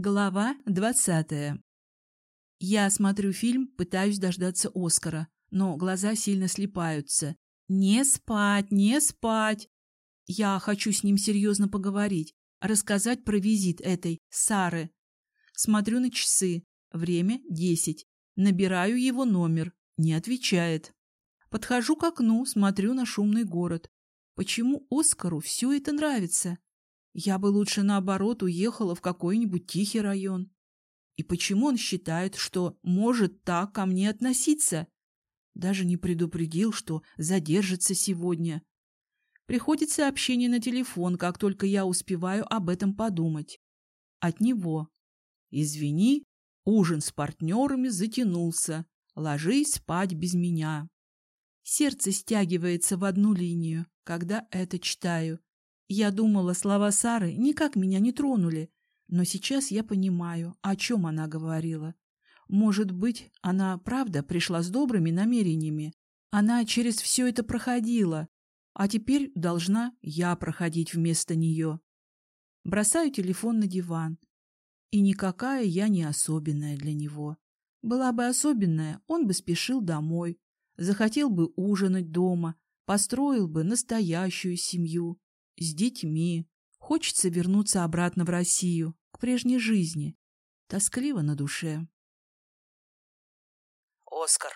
Глава двадцатая. Я смотрю фильм, пытаюсь дождаться Оскара, но глаза сильно слипаются. Не спать, не спать. Я хочу с ним серьезно поговорить, рассказать про визит этой Сары. Смотрю на часы. Время десять. Набираю его номер. Не отвечает. Подхожу к окну, смотрю на шумный город. Почему Оскару все это нравится? Я бы лучше, наоборот, уехала в какой-нибудь тихий район. И почему он считает, что может так ко мне относиться? Даже не предупредил, что задержится сегодня. Приходит сообщение на телефон, как только я успеваю об этом подумать. От него. «Извини, ужин с партнерами затянулся. Ложись спать без меня». Сердце стягивается в одну линию, когда это читаю. Я думала, слова Сары никак меня не тронули, но сейчас я понимаю, о чем она говорила. Может быть, она правда пришла с добрыми намерениями. Она через все это проходила, а теперь должна я проходить вместо нее. Бросаю телефон на диван. И никакая я не особенная для него. Была бы особенная, он бы спешил домой, захотел бы ужинать дома, построил бы настоящую семью с детьми. Хочется вернуться обратно в Россию, к прежней жизни. Тоскливо на душе. Оскар.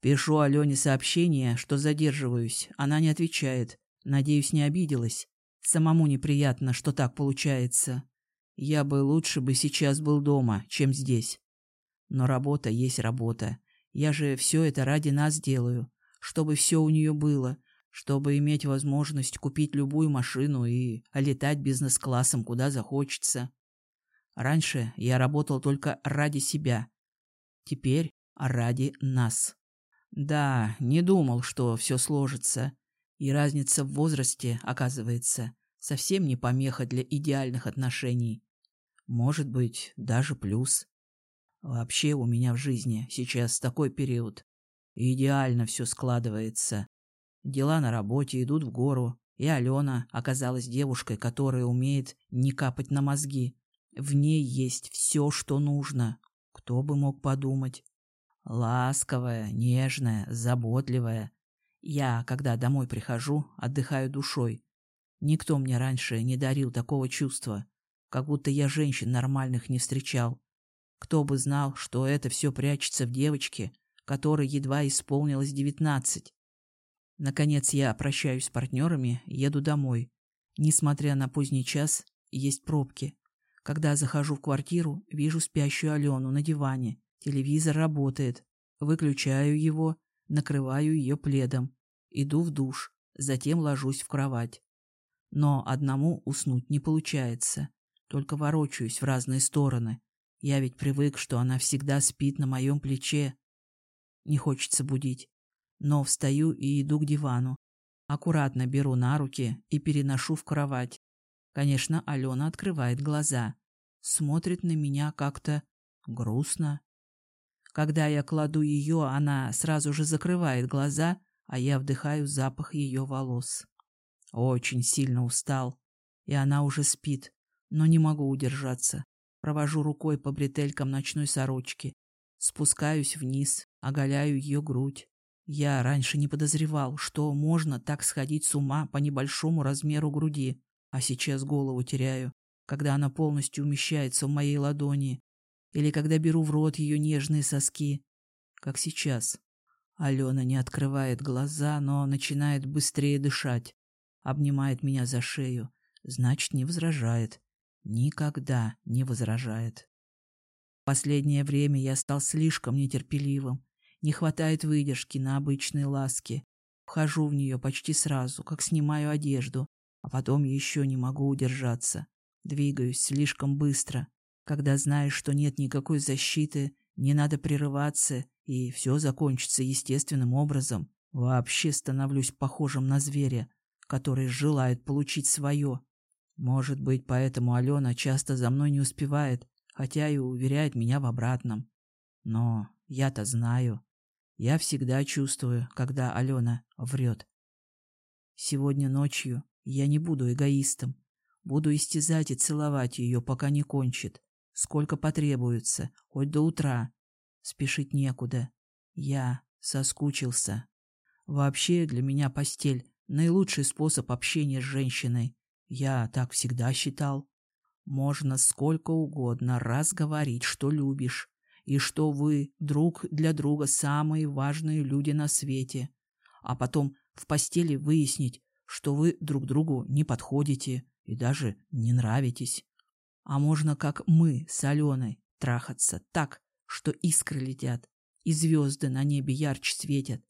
Пишу Алене сообщение, что задерживаюсь. Она не отвечает. Надеюсь, не обиделась. Самому неприятно, что так получается. Я бы лучше бы сейчас был дома, чем здесь. Но работа есть работа. Я же все это ради нас делаю, чтобы все у нее было, чтобы иметь возможность купить любую машину и летать бизнес-классом куда захочется. Раньше я работал только ради себя. Теперь ради нас. Да, не думал, что все сложится. И разница в возрасте, оказывается, совсем не помеха для идеальных отношений. Может быть, даже плюс. Вообще у меня в жизни сейчас такой период. Идеально все складывается. Дела на работе идут в гору, и Алена оказалась девушкой, которая умеет не капать на мозги. В ней есть все, что нужно. Кто бы мог подумать? Ласковая, нежная, заботливая. Я, когда домой прихожу, отдыхаю душой. Никто мне раньше не дарил такого чувства, как будто я женщин нормальных не встречал. Кто бы знал, что это все прячется в девочке, которой едва исполнилось девятнадцать. Наконец я прощаюсь с партнерами, еду домой. Несмотря на поздний час, есть пробки. Когда захожу в квартиру, вижу спящую Алену на диване. Телевизор работает. Выключаю его, накрываю ее пледом. Иду в душ, затем ложусь в кровать. Но одному уснуть не получается. Только ворочаюсь в разные стороны. Я ведь привык, что она всегда спит на моем плече. Не хочется будить но встаю и иду к дивану. Аккуратно беру на руки и переношу в кровать. Конечно, Алена открывает глаза. Смотрит на меня как-то грустно. Когда я кладу ее, она сразу же закрывает глаза, а я вдыхаю запах ее волос. Очень сильно устал, и она уже спит, но не могу удержаться. Провожу рукой по бретелькам ночной сорочки. Спускаюсь вниз, оголяю ее грудь. Я раньше не подозревал, что можно так сходить с ума по небольшому размеру груди, а сейчас голову теряю, когда она полностью умещается в моей ладони, или когда беру в рот ее нежные соски, как сейчас. Алена не открывает глаза, но начинает быстрее дышать, обнимает меня за шею, значит, не возражает. Никогда не возражает. Последнее время я стал слишком нетерпеливым, не хватает выдержки на обычные ласки. Вхожу в нее почти сразу, как снимаю одежду, а потом еще не могу удержаться. Двигаюсь слишком быстро. Когда знаешь, что нет никакой защиты, не надо прерываться, и все закончится естественным образом, вообще становлюсь похожим на зверя, который желает получить свое. Может быть, поэтому Алена часто за мной не успевает, хотя и уверяет меня в обратном. Но я-то знаю, я всегда чувствую, когда Алена врет. Сегодня ночью я не буду эгоистом. Буду истязать и целовать ее, пока не кончит. сколько потребуется, хоть до утра. Спешить некуда. Я соскучился. Вообще для меня постель — наилучший способ общения с женщиной. Я так всегда считал. Можно сколько угодно раз говорить, что любишь, и что вы друг для друга самые важные люди на свете, а потом в постели выяснить, что вы друг другу не подходите и даже не нравитесь. А можно, как мы с Аленой, трахаться так, что искры летят, и звезды на небе ярче светят,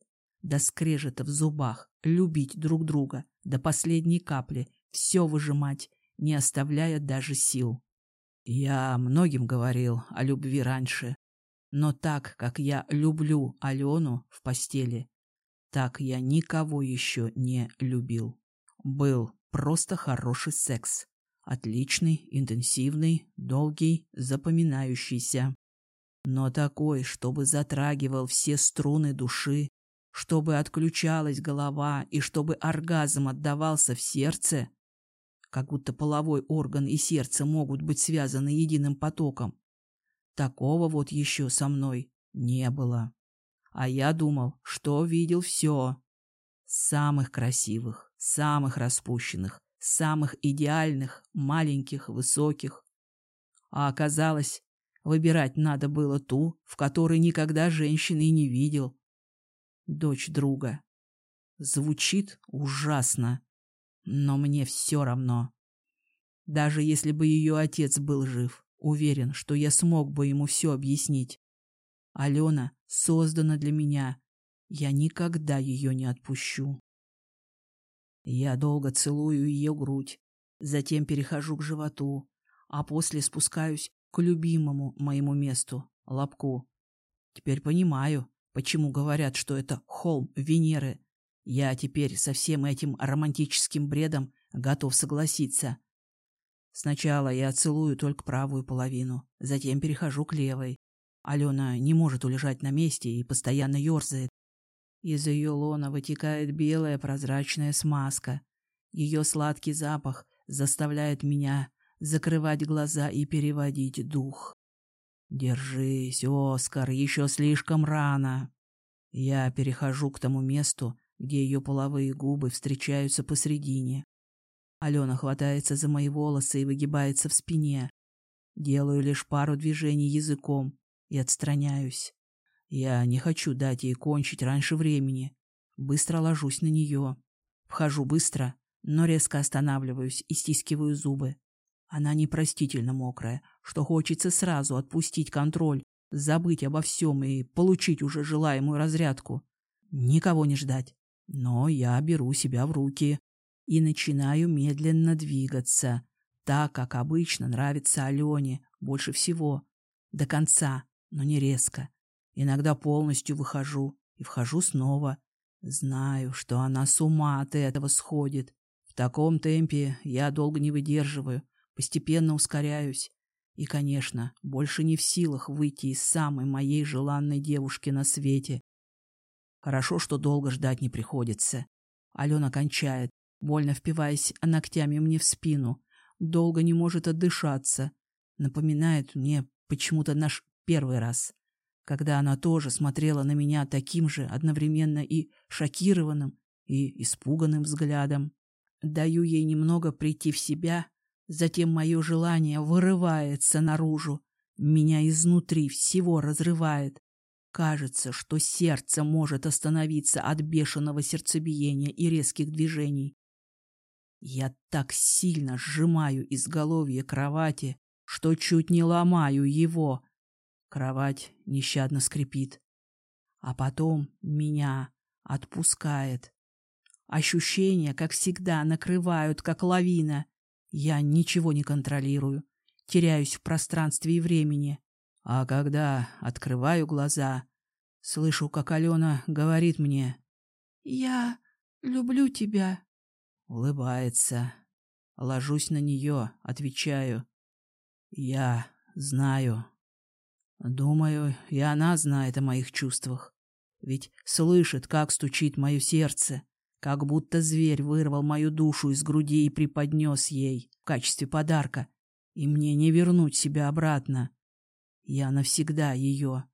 до скрежета в зубах, любить друг друга до последней капли, все выжимать, не оставляя даже сил. Я многим говорил о любви раньше, но так, как я люблю Алену в постели, так я никого еще не любил. Был просто хороший секс. Отличный, интенсивный, долгий, запоминающийся. Но такой, чтобы затрагивал все струны души, чтобы отключалась голова и чтобы оргазм отдавался в сердце, как будто половой орган и сердце могут быть связаны единым потоком. Такого вот еще со мной не было. А я думал, что видел все. Самых красивых, самых распущенных, самых идеальных, маленьких, высоких. А оказалось, выбирать надо было ту, в которой никогда женщины не видел. Дочь друга. Звучит ужасно, но мне все равно. Даже если бы ее отец был жив, уверен, что я смог бы ему все объяснить. Алена создана для меня. Я никогда ее не отпущу. Я долго целую ее грудь, затем перехожу к животу, а после спускаюсь к любимому моему месту — лобку. Теперь понимаю, почему говорят, что это холм Венеры. Я теперь со всем этим романтическим бредом готов согласиться. Сначала я целую только правую половину, затем перехожу к левой. Алена не может улежать на месте и постоянно ерзает. Из ее лона вытекает белая прозрачная смазка. Ее сладкий запах заставляет меня закрывать глаза и переводить дух. «Держись, Оскар, еще слишком рано». Я перехожу к тому месту, где ее половые губы встречаются посредине. Алена хватается за мои волосы и выгибается в спине. Делаю лишь пару движений языком и отстраняюсь. Я не хочу дать ей кончить раньше времени. Быстро ложусь на нее. Вхожу быстро, но резко останавливаюсь и стискиваю зубы. Она непростительно мокрая, что хочется сразу отпустить контроль, забыть обо всем и получить уже желаемую разрядку. Никого не ждать. Но я беру себя в руки и начинаю медленно двигаться, так, как обычно нравится Алене больше всего. До конца, но не резко. Иногда полностью выхожу и вхожу снова. Знаю, что она с ума от этого сходит. В таком темпе я долго не выдерживаю, постепенно ускоряюсь. И, конечно, больше не в силах выйти из самой моей желанной девушки на свете. Хорошо, что долго ждать не приходится. Алена кончает, больно впиваясь ногтями мне в спину. Долго не может отдышаться. Напоминает мне почему-то наш первый раз когда она тоже смотрела на меня таким же одновременно и шокированным, и испуганным взглядом. Даю ей немного прийти в себя, затем мое желание вырывается наружу, меня изнутри всего разрывает. Кажется, что сердце может остановиться от бешеного сердцебиения и резких движений. Я так сильно сжимаю изголовье кровати, что чуть не ломаю его, Кровать нещадно скрипит. А потом меня отпускает. Ощущения, как всегда, накрывают, как лавина. Я ничего не контролирую, теряюсь в пространстве и времени. А когда открываю глаза, слышу, как Алена говорит мне «Я люблю тебя». Улыбается. Ложусь на нее, отвечаю «Я знаю». Думаю, и она знает о моих чувствах. Ведь слышит, как стучит мое сердце, как будто зверь вырвал мою душу из груди и преподнес ей в качестве подарка. И мне не вернуть себя обратно. Я навсегда ее.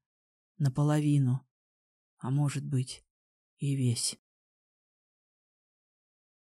Наполовину. А может быть, и весь.